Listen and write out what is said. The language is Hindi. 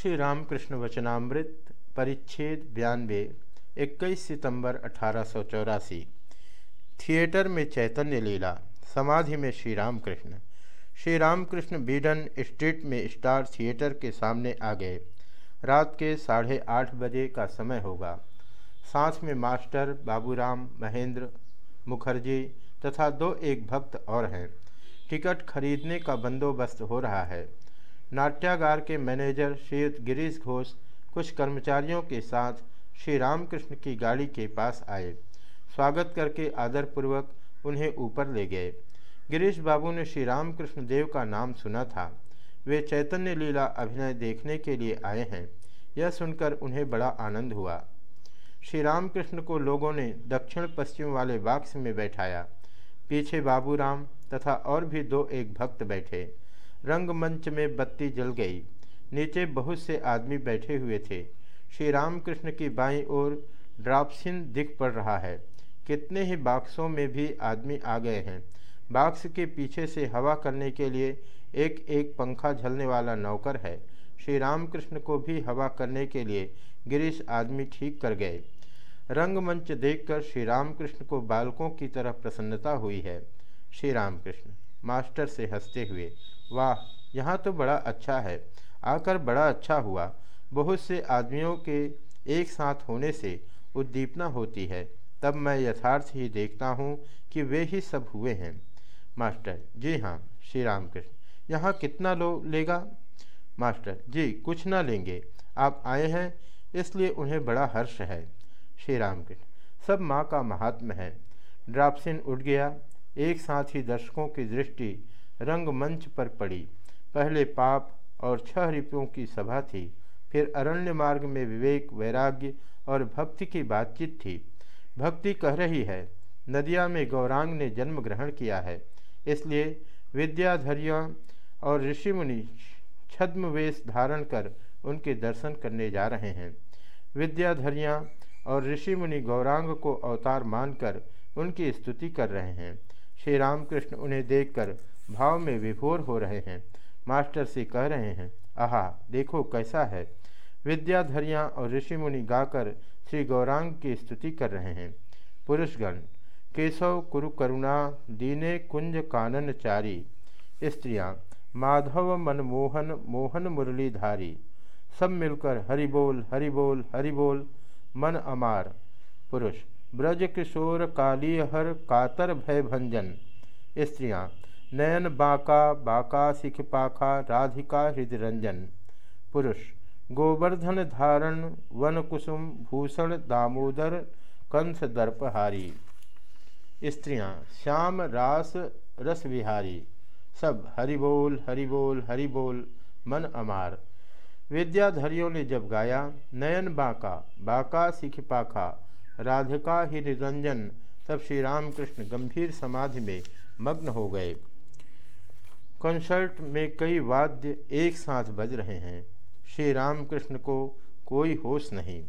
श्री रामकृष्ण वचनामृत परिच्छेद बयानवे, इक्कीस सितंबर अठारह सौ चौरासी। थिएटर में चैतन्य लीला, समाधि में श्री रामकृष्ण श्री रामकृष्ण बीडन स्ट्रीट में स्टार थिएटर के सामने आ गए। रात के साढ़े आठ बजे का समय होगा। साथ में मास्टर बाबूराम महेंद्र मुखर्जी तथा दो एक भक्त और हैं। टिकट खरीदने का बंदोबस्त हो रहा है। नाट्यागार के मैनेजर श्री गिरीश घोष कुछ कर्मचारियों के साथ श्री रामकृष्ण की गाड़ी के पास आए। स्वागत करके आदरपूर्वक उन्हें ऊपर ले गए। गिरीश बाबू ने श्री रामकृष्ण देव का नाम सुना था। वे चैतन्य लीला अभिनय देखने के लिए आए हैं। यह सुनकर उन्हें बड़ा आनंद हुआ। श्री रामकृष्ण को लोगों ने दक्षिण पश्चिम वाले बाक्स में बैठाया। पीछे बाबूराम तथा और भी दो एक भक्त बैठे। रंगमंच में बत्ती जल गई। नीचे बहुत से आदमी बैठे हुए थे। श्री रामकृष्ण की बाईं ओर ड्रापसिन दिख पड़ रहा है। कितने ही बाक्सों में भी आदमी आ गए हैं। बाक्स के पीछे से हवा करने के लिए एक एक पंखा झलने वाला नौकर है। श्री रामकृष्ण को भी हवा करने के लिए गिरीश आदमी ठीक कर गए। रंगमंच देखकर श्री रामकृष्ण को बालकों की तरह प्रसन्नता हुई है। श्री रामकृष्ण मास्टर से हँसते हुए, वाह, यहाँ तो बड़ा अच्छा है। आकर बड़ा अच्छा हुआ। बहुत से आदमियों के एक साथ होने से उद्दीपना होती है। तब मैं यथार्थ ही देखता हूँ कि वे ही सब हुए हैं। मास्टर, जी हाँ श्री राम कृष्ण यहाँ कितना लो लेगा? मास्टर, जी, कुछ ना लेंगे। आप आए हैं, इसलिए उन्हें बड़ा हर्ष है। श्री राम कृष्ण सब माँ का महात्म है। ड्रापसिन उठ गया। एक साथ ही दर्शकों की दृष्टि रंगमंच पर पड़ी। पहले पाप और छह रिपुओं की सभा थी, फिर अरण्य मार्ग में विवेक, वैराग्य और भक्ति की बातचीत थी। भक्ति कह रही है, नदिया में गौरांग ने जन्म ग्रहण किया है, इसलिए विद्याधरियों और ऋषि मुनि छद्म वेश धारण कर उनके दर्शन करने जा रहे हैं। विद्याधरियाँ और ऋषि मुनि गौरांग को अवतार मानकर उनकी स्तुति कर रहे हैं। श्री रामकृष्ण उन्हें देखकर भाव में विभोर हो रहे हैं। मास्टर से कह रहे हैं, आहा, देखो कैसा है। विद्याधरियाँ और ऋषि मुनि गाकर श्री गौरांग की स्तुति कर रहे हैं। पुरुषगण, केशव कुरु करुणा दीने कुंज कानन चारी स्त्रियाँ, माधव मनमोहन, मोहन मुरलीधारी, सब मिलकर हरिबोल हरिबोल हरि बोल हरि बोल मन अमार। पुरुष ब्रज किशोर काली हर कातर भय भंजन। स्त्रियाँ, नयन बाका बाका सिख पाखा, राधिका हृदय रंजन पुरुष, गोवर्धन धारण, वन कुसुम, भूषण दामोदर, कंस दर्पहारी। स्त्रियाँ, श्याम रास, रस विहारी। सब, हरि बोल हरि बोल हरि बोल, मन अमार। विद्याधरियों ने जब गाया, नयन बाका बाका सिख पाखा राधिका ही निरंजन, तब श्री रामकृष्ण गंभीर समाधि में मग्न हो गए। कंसर्ट में कई वाद्य एक साथ बज रहे हैं। श्री रामकृष्ण को कोई होश नहीं।